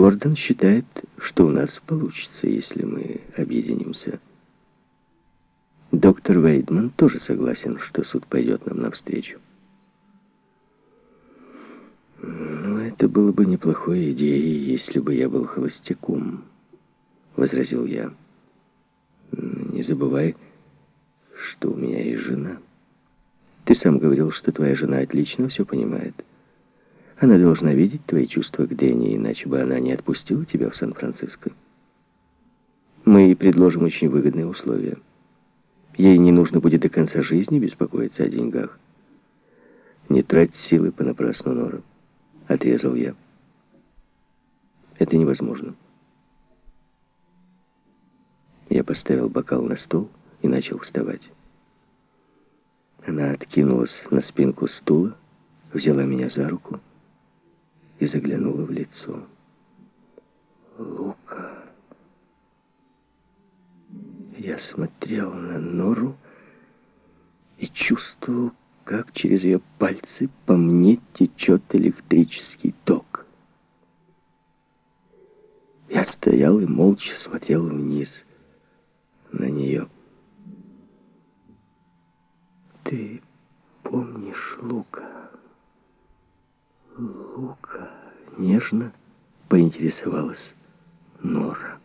Гордон считает, что у нас получится, если мы объединимся. Доктор Вейдман тоже согласен, что суд пойдет нам навстречу. «Ну, это было бы неплохой идеей, если бы я был холостяком», — возразил я. «Не забывай, что у меня есть жена. Ты сам говорил, что твоя жена отлично все понимает. Она должна видеть твои чувства к Дэнни, иначе бы она не отпустила тебя в Сан-Франциско. Мы ей предложим очень выгодные условия. Ей не нужно будет до конца жизни беспокоиться о деньгах. Не трать силы понапрасну, Нора. Отрезал я. Это невозможно. Я поставил бокал на стол и начал вставать. Она откинулась на спинку стула, взяла меня за руку и заглянула в лицо. Лука. Я смотрел на Нору и чувствовал, как через ее пальцы по мне течет электрический ток. Я стоял и молча смотрел вниз на нее. Ты помнишь Лука? Лука нежно поинтересовалась Нора.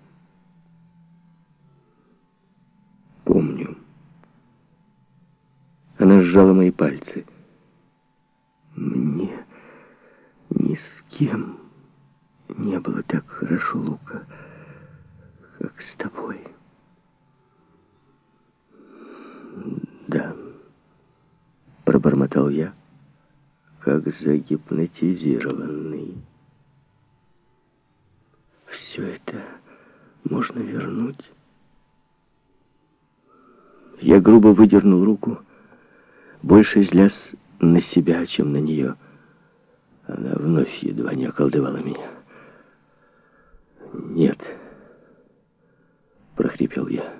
Помню. Она сжала мои пальцы. Мне ни с кем не было так хорошо, Лука, как с тобой. Да, пробормотал я, как загипнотизированный. Все это можно вернуть? Я грубо выдернул руку, больше злясь на себя, чем на нее. Она вновь едва не околдовала меня. «Нет», — прохрипел я,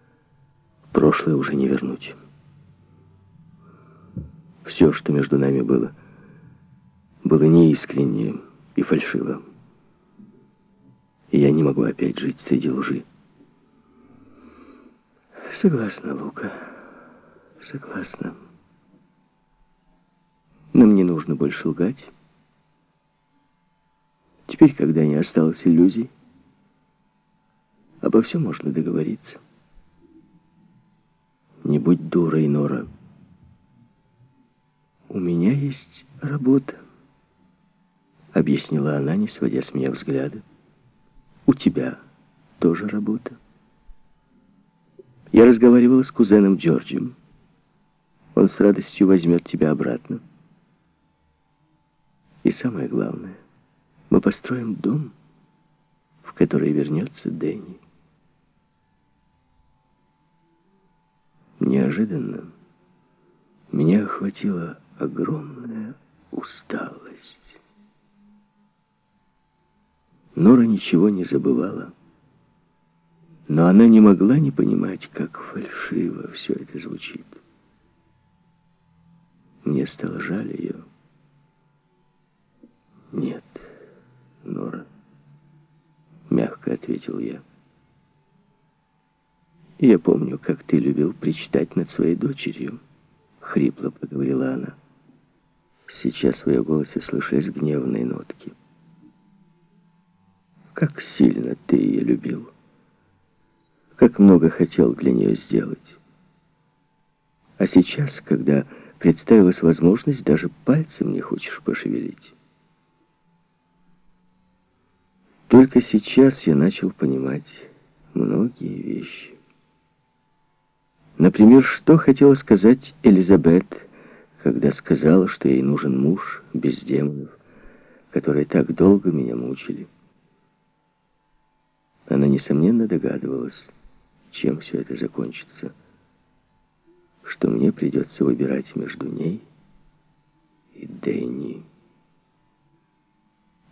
— «прошлое уже не вернуть. Все, что между нами было, было неискренне и фальшиво. И я не могу опять жить среди лжи». «Согласна, Лука, согласна». Нам не нужно больше лгать. Теперь, когда не осталось иллюзий, обо всем можно договориться. Не будь дурой, Нора. У меня есть работа, объяснила она, не сводя с меня взгляда. У тебя тоже работа. Я разговаривала с кузеном Джорджем. Он с радостью возьмет тебя обратно. И самое главное, мы построим дом, в который вернется Дэнни. Неожиданно меня охватила огромная усталость. Нора ничего не забывала, но она не могла не понимать, как фальшиво все это звучит. Мне стало жаль ее. «Нет, Нора», — мягко ответил я. «Я помню, как ты любил причитать над своей дочерью», — хрипло проговорила она. Сейчас в ее голосе слышались гневные нотки. «Как сильно ты ее любил! Как много хотел для нее сделать! А сейчас, когда представилась возможность, даже пальцем не хочешь пошевелить». Только сейчас я начал понимать многие вещи. Например, что хотела сказать Элизабет, когда сказала, что ей нужен муж без демонов, которые так долго меня мучили. Она, несомненно, догадывалась, чем все это закончится, что мне придется выбирать между ней и Дэнни.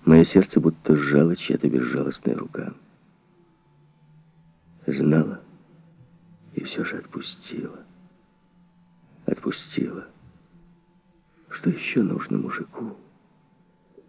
Мое сердце будто сжало чья-то безжалостная рука. Знала и все же отпустила. Отпустила. Что еще нужно мужику?